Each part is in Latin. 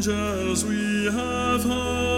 angels we have heard.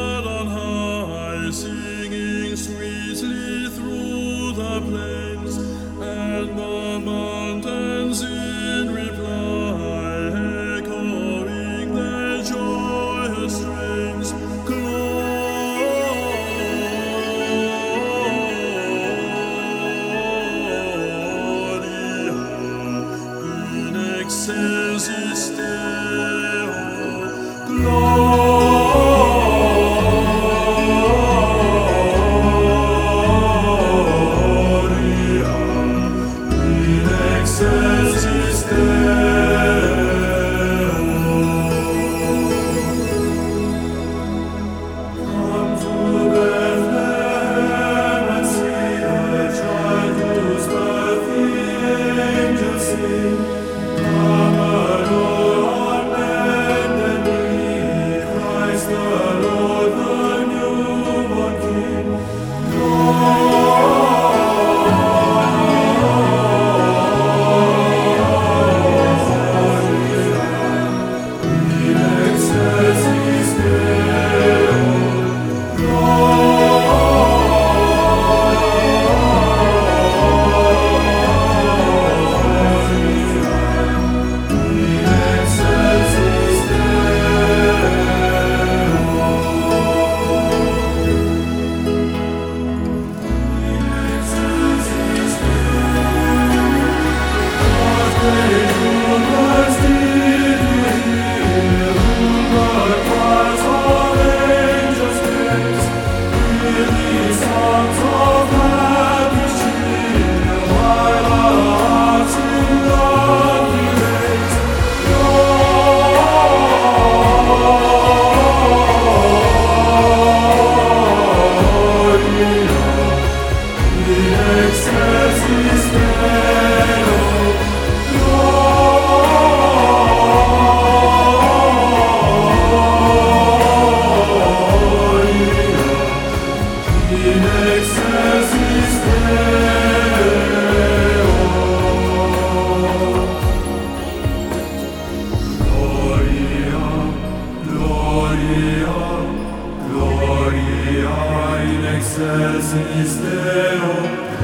Celsis Deo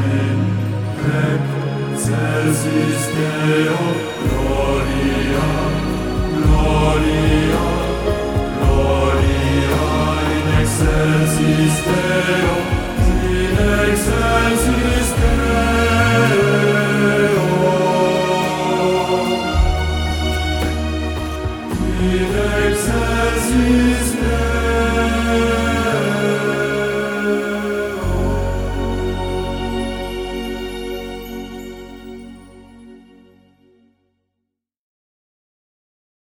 in recto, Celsis Deo gloria, gloria, gloria in excelsis Deo, in excelsis Deo.